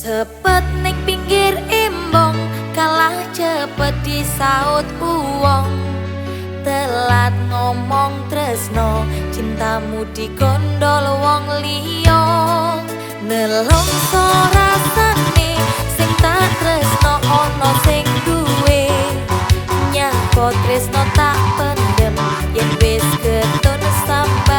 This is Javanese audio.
Sepet ning pinggir embong kalah cepet disaut uwong. Telat ngomong tresno cintamu dikondol wong liya. Nelongso rasane sing tak tresno ono sing duwe. Nyang tresno tak pendem yen wis ketun sampe